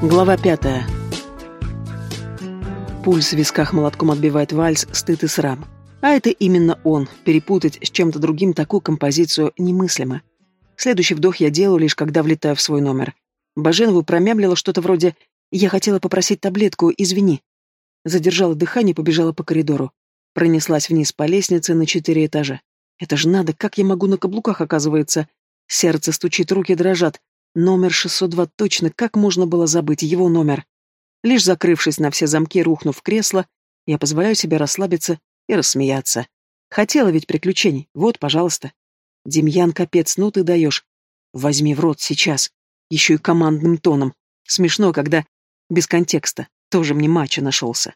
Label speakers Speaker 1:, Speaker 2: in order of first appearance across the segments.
Speaker 1: Глава пятая. Пульс в висках молотком отбивает вальс, стыд и срам. А это именно он. Перепутать с чем-то другим такую композицию немыслимо. Следующий вдох я делаю лишь когда влетаю в свой номер. Баженову промямлила что-то вроде «Я хотела попросить таблетку, извини». Задержала дыхание и побежала по коридору. Пронеслась вниз по лестнице на четыре этажа. Это же надо, как я могу на каблуках, оказывается. Сердце стучит, руки дрожат. Номер 602 точно, как можно было забыть его номер? Лишь закрывшись на все замки, рухнув в кресло, я позволяю себе расслабиться и рассмеяться. Хотела ведь приключений, вот, пожалуйста. Демьян, капец, ну ты даешь. Возьми в рот сейчас. Еще и командным тоном. Смешно, когда без контекста. Тоже мне мачо нашелся.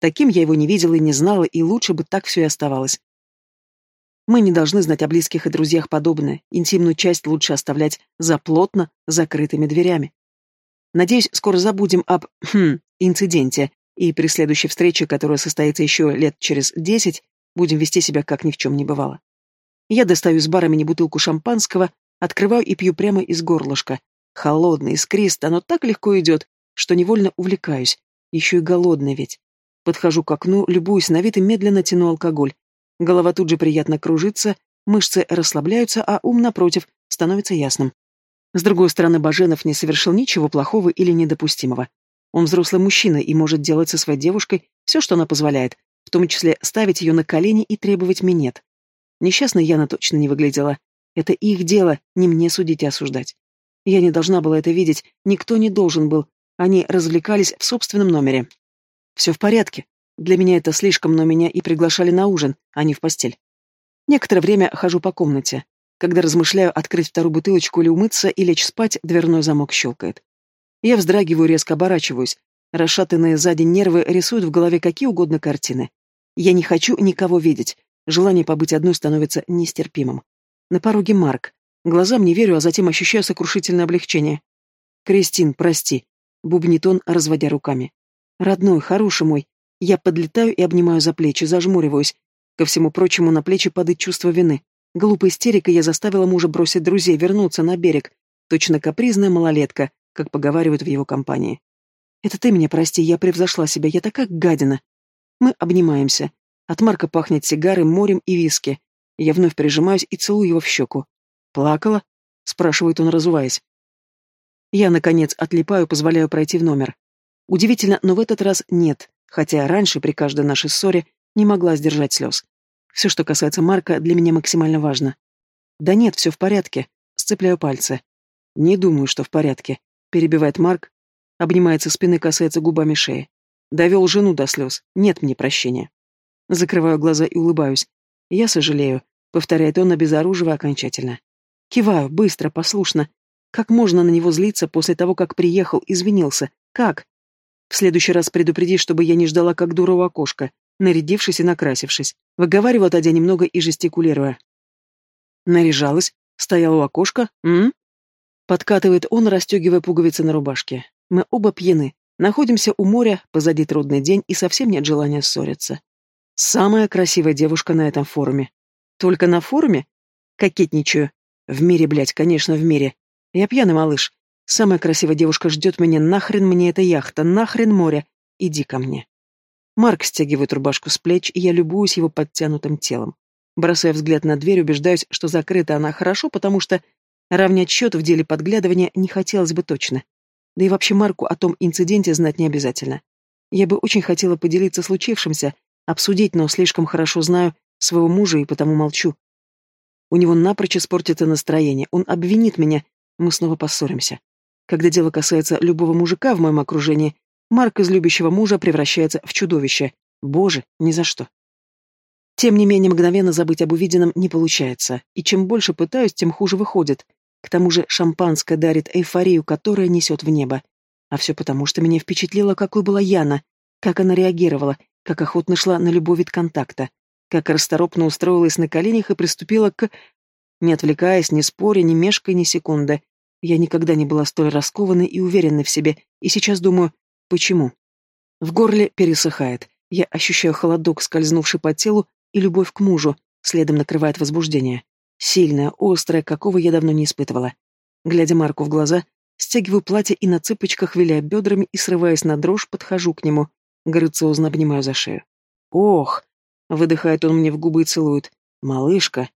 Speaker 1: Таким я его не видела и не знала, и лучше бы так все и оставалось. Мы не должны знать о близких и друзьях подобное, интимную часть лучше оставлять за плотно закрытыми дверями. Надеюсь, скоро забудем об хм, инциденте, и при следующей встрече, которая состоится еще лет через десять, будем вести себя как ни в чем не бывало. Я достаю из бара мини-бутылку шампанского, открываю и пью прямо из горлышка. Холодный, искрист, оно так легко идет, что невольно увлекаюсь. Еще и голодный ведь. Подхожу к окну, любуюсь на вид и медленно тяну алкоголь. Голова тут же приятно кружится, мышцы расслабляются, а ум, напротив, становится ясным. С другой стороны, Баженов не совершил ничего плохого или недопустимого. Он взрослый мужчина и может делать со своей девушкой все, что она позволяет, в том числе ставить ее на колени и требовать минет. Несчастной Яна точно не выглядела. Это их дело, не мне судить и осуждать. Я не должна была это видеть, никто не должен был. Они развлекались в собственном номере. Все в порядке, для меня это слишком, но меня и приглашали на ужин, а не в постель. Некоторое время хожу по комнате. Когда размышляю открыть вторую бутылочку или умыться и лечь спать, дверной замок щелкает. Я вздрагиваю, резко оборачиваюсь. Расшатанные сзади нервы рисуют в голове какие угодно картины. Я не хочу никого видеть. Желание побыть одной становится нестерпимым. На пороге Марк. Глазам не верю, а затем ощущаю сокрушительное облегчение. «Кристин, прости», — бубнит он, разводя руками. «Родной, хороший мой, я подлетаю и обнимаю за плечи, зажмуриваюсь. Ко всему прочему, на плечи падает чувство вины. Глупой истерикой я заставила мужа бросить друзей, вернуться на берег. Точно капризная малолетка, как поговаривают в его компании. Это ты меня прости, я превзошла себя, я такая гадина. Мы обнимаемся. От Марка пахнет сигарой, морем и виски. Я вновь прижимаюсь и целую его в щеку. «Плакала?» — спрашивает он, разуваясь. Я, наконец, отлипаю, позволяю пройти в номер. Удивительно, но в этот раз нет хотя раньше при каждой нашей ссоре не могла сдержать слез. Все, что касается Марка, для меня максимально важно. Да нет, все в порядке. Сцепляю пальцы. Не думаю, что в порядке. Перебивает Марк, обнимается спины, касается губами шеи. Довел жену до слез. Нет мне прощения. Закрываю глаза и улыбаюсь. Я сожалею, повторяет он, обезоруживая окончательно. Киваю, быстро, послушно. Как можно на него злиться после того, как приехал, извинился? Как? В следующий раз предупреди, чтобы я не ждала как дура у окошка, нарядившись и накрасившись. Выговаривала Тадя немного и жестикулируя. Наряжалась, стояла у окошка, м? Подкатывает он, расстегивая пуговицы на рубашке. Мы оба пьяны. Находимся у моря, позади трудный день, и совсем нет желания ссориться. Самая красивая девушка на этом форуме. Только на форуме? Кокетничаю. В мире, блядь, конечно, в мире. Я пьяный малыш. Самая красивая девушка ждет меня, нахрен мне эта яхта, нахрен море. Иди ко мне. Марк стягивает рубашку с плеч, и я любуюсь его подтянутым телом. Бросая взгляд на дверь, убеждаюсь, что закрыта она хорошо, потому что равнять счет в деле подглядывания не хотелось бы точно. Да и вообще Марку о том инциденте знать не обязательно. Я бы очень хотела поделиться случившимся, обсудить, но слишком хорошо знаю своего мужа и потому молчу. У него напрочь испортится настроение, он обвинит меня, мы снова поссоримся. Когда дело касается любого мужика в моем окружении, Марк из любящего мужа превращается в чудовище. Боже, ни за что. Тем не менее, мгновенно забыть об увиденном не получается, и чем больше пытаюсь, тем хуже выходит. К тому же шампанское дарит эйфорию, которая несет в небо. А все потому, что меня впечатлило, какой была Яна, как она реагировала, как охотно шла на любой вид контакта, как расторопно устроилась на коленях и приступила к... Не отвлекаясь, не споря, не мешкая ни секунды, я никогда не была столь раскованной и уверенной в себе, и сейчас думаю, почему? В горле пересыхает. Я ощущаю холодок, скользнувший по телу, и любовь к мужу, следом накрывает возбуждение. Сильное, острое, какого я давно не испытывала. Глядя Марку в глаза, Стягиваю платье и на цыпочках, виляя бедрами и срываясь на дрожь, подхожу к нему. Грациозно обнимаю за шею. «Ох!» — выдыхает он мне в губы и целует. «Малышка!»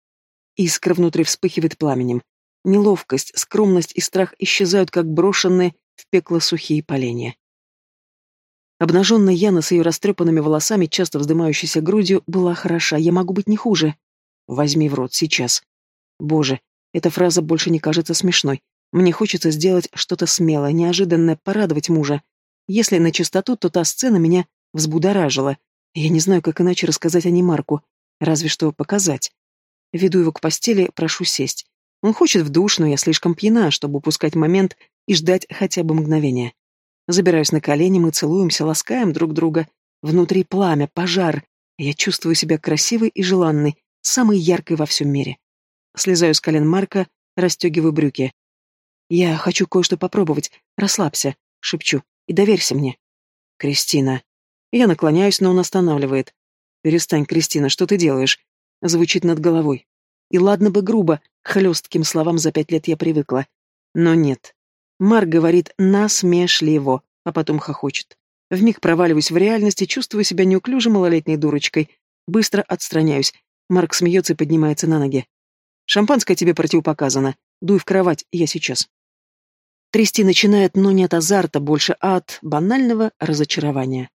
Speaker 1: Искра внутри вспыхивает пламенем. Неловкость, скромность и страх исчезают, как брошенные в пекло сухие поленья. Обнаженная Яна с ее растрепанными волосами, часто вздымающейся грудью, была хороша. Я могу быть не хуже. Возьми в рот сейчас. Боже, эта фраза больше не кажется смешной. Мне хочется сделать что-то смелое, неожиданное, порадовать мужа. Если на чистоту, то та сцена меня взбудоражила. Я не знаю, как иначе рассказать о ней Марку. Разве что показать. Веду его к постели, прошу сесть. Он хочет в душ, но я слишком пьяна, чтобы упускать момент и ждать хотя бы мгновения. Забираюсь на колени, мы целуемся, ласкаем друг друга. Внутри пламя, пожар. Я чувствую себя красивой и желанной, самой яркой во всем мире. Слезаю с колен Марка, расстегиваю брюки. «Я хочу кое-что попробовать. Расслабься», — шепчу, — «и доверься мне». «Кристина». Я наклоняюсь, но он останавливает. «Перестань, Кристина, что ты делаешь?» Звучит над головой. И ладно бы грубо, хлестким словам за пять лет я привыкла. Но нет. Марк говорит насмешливо, а потом хохочет. Вмиг проваливаюсь в реальность и чувствую себя неуклюжей малолетней дурочкой. Быстро отстраняюсь. Марк смеется и поднимается на ноги. «Шампанское тебе противопоказано. Дуй в кровать, я сейчас». Трясти начинает, но не от азарта, больше от банального разочарования.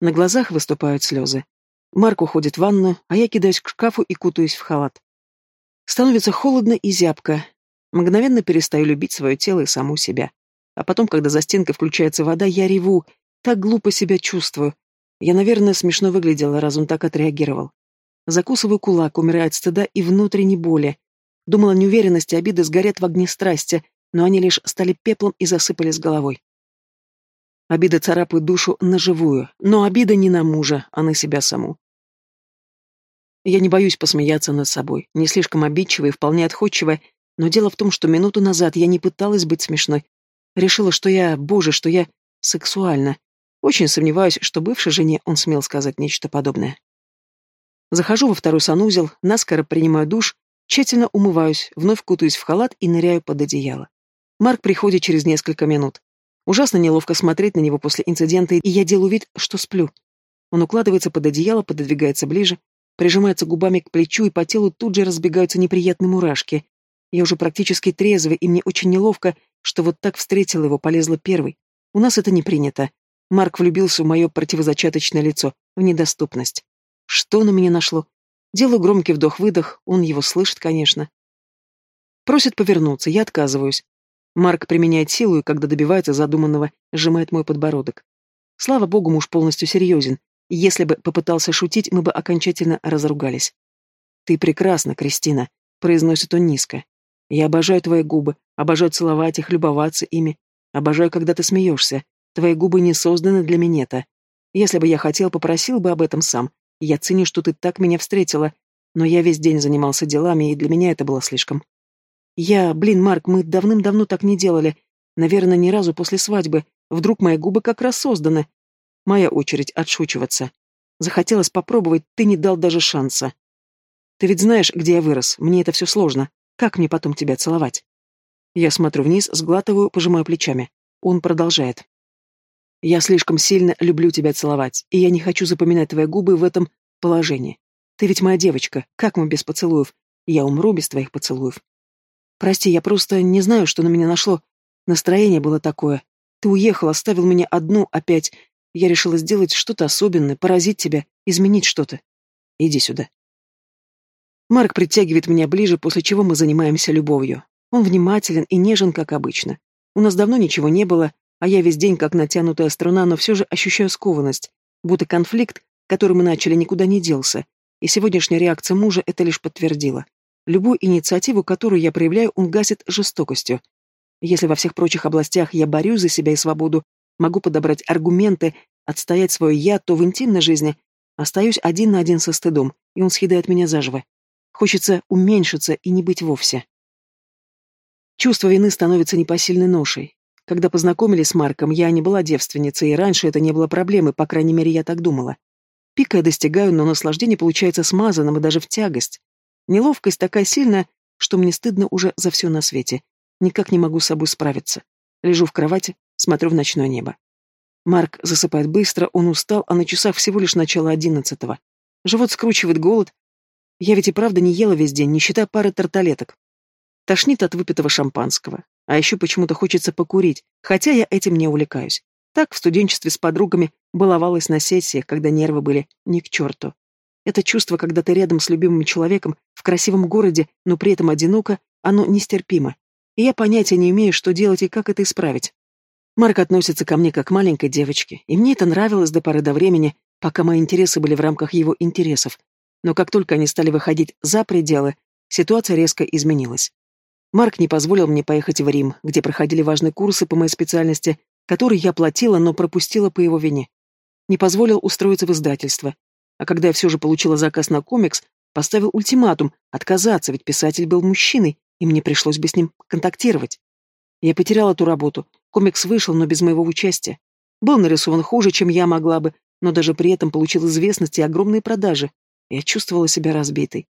Speaker 1: На глазах выступают слезы. Марк уходит в ванную, а я кидаюсь к шкафу и кутаюсь в халат. Становится холодно и зябко. Мгновенно перестаю любить свое тело и саму себя. А потом, когда за стенкой включается вода, я реву. Так глупо себя чувствую. Я, наверное, смешно выглядела, раз он так отреагировал. Закусываю кулак, умирает стыда и внутренней боли. Думала, неуверенность и обиды сгорят в огне страсти, но они лишь стали пеплом и засыпали с головой. Обида царапает душу наживую, но обида не на мужа, а на себя саму. Я не боюсь посмеяться над собой, не слишком обидчивая и вполне отходчивая, но дело в том, что минуту назад я не пыталась быть смешной. Решила, что я, боже, что я сексуальна. Очень сомневаюсь, что бывшей жене он смел сказать нечто подобное. Захожу во второй санузел, наскоро принимаю душ, тщательно умываюсь, вновь кутаюсь в халат и ныряю под одеяло. Марк приходит через несколько минут. Ужасно неловко смотреть на него после инцидента, и я делаю вид, что сплю. Он укладывается под одеяло, пододвигается ближе, прижимается губами к плечу, и по телу тут же разбегаются неприятные мурашки. Я уже практически трезвый, и мне очень неловко, что вот так встретила его, полезла первой. У нас это не принято. Марк влюбился в мое противозачаточное лицо, в недоступность. Что на меня нашло? Делаю громкий вдох-выдох, он его слышит, конечно. Просит повернуться, я отказываюсь. Марк применяет силу и, когда добивается задуманного, сжимает мой подбородок. Слава богу, муж полностью серьезен. Если бы попытался шутить, мы бы окончательно разругались. «Ты прекрасна, Кристина», — произносит он низко. «Я обожаю твои губы, обожаю целовать их, любоваться ими. Обожаю, когда ты смеешься. Твои губы не созданы для минета. Если бы я хотел, попросил бы об этом сам. Я ценю, что ты так меня встретила, но я весь день занимался делами, и для меня это было слишком. Я, блин, Марк, мы давным-давно так не делали. Наверное, ни разу после свадьбы. Вдруг мои губы как раз созданы. Моя очередь отшучиваться. Захотелось попробовать, ты не дал даже шанса. Ты ведь знаешь, где я вырос. Мне это все сложно. Как мне потом тебя целовать? Я смотрю вниз, сглатываю, пожимаю плечами. Он продолжает. Я слишком сильно люблю тебя целовать, и я не хочу запоминать твои губы в этом положении. Ты ведь моя девочка. Как мы без поцелуев? Я умру без твоих поцелуев. Прости, я просто не знаю, что на меня нашло. Настроение было такое. Ты уехал, оставил меня одну опять. Я решила сделать что-то особенное, поразить тебя, изменить что-то. Иди сюда. Марк притягивает меня ближе, после чего мы занимаемся любовью. Он внимателен и нежен, как обычно. У нас давно ничего не было, а я весь день как натянутая струна, но все же ощущаю скованность, будто конфликт, который мы начали, никуда не делся, и сегодняшняя реакция мужа это лишь подтвердила. Любую инициативу, которую я проявляю, он гасит жестокостью. Если во всех прочих областях я борюсь за себя и свободу, могу подобрать аргументы, отстоять свое «я», то в интимной жизни остаюсь один на один со стыдом, и он съедает меня заживо. Хочется уменьшиться и не быть вовсе. Чувство вины становится непосильной ношей. Когда познакомились с Марком, я не была девственницей, и раньше это не было проблемы, по крайней мере, я так думала. Пика я достигаю, но наслаждение получается смазанным и даже в тягость. Неловкость такая сильная, что мне стыдно уже за все на свете. Никак не могу с собой справиться. Лежу в кровати, смотрю в ночное небо. Марк засыпает быстро, он устал, а на часах всего лишь начало одиннадцатого. Живот скручивает голод. Я ведь и правда не ела весь день, не считая пары тарталеток. Тошнит от выпитого шампанского. А еще почему-то хочется покурить, хотя я этим не увлекаюсь. Так в студенчестве с подругами баловалась на сессиях, когда нервы были ни к черту. Это чувство, когда ты рядом с любимым человеком, в красивом городе, но при этом одиноко, оно нестерпимо. И я понятия не имею, что делать и как это исправить. Марк относится ко мне как к маленькой девочке, и мне это нравилось до поры до времени, пока мои интересы были в рамках его интересов. Но как только они стали выходить за пределы, ситуация резко изменилась. Марк не позволил мне поехать в Рим, где проходили важные курсы по моей специальности, которые я платила, но пропустила по его вине. Не позволил устроиться в издательство. А когда я все же получила заказ на комикс, поставил ультиматум отказаться, ведь писатель был мужчиной, и мне пришлось бы с ним контактировать. Я потеряла эту работу. Комикс вышел, но без моего участия. Был нарисован хуже, чем я могла бы, но даже при этом получил известность и огромные продажи. Я чувствовала себя разбитой.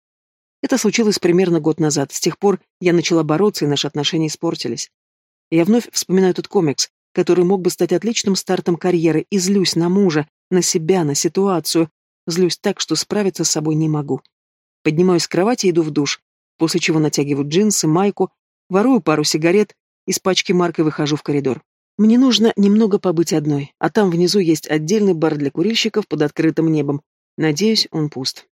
Speaker 1: Это случилось примерно год назад. С тех пор я начала бороться, и наши отношения испортились. Я вновь вспоминаю этот комикс, который мог бы стать отличным стартом карьеры, и злюсь на мужа, на себя, на ситуацию. Злюсь так, что справиться с собой не могу. Поднимаюсь с кровати и иду в душ после чего натягиваю джинсы, майку, ворую пару сигарет, из пачки Марка выхожу в коридор. Мне нужно немного побыть одной, а там внизу есть отдельный бар для курильщиков под открытым небом. Надеюсь, он пуст.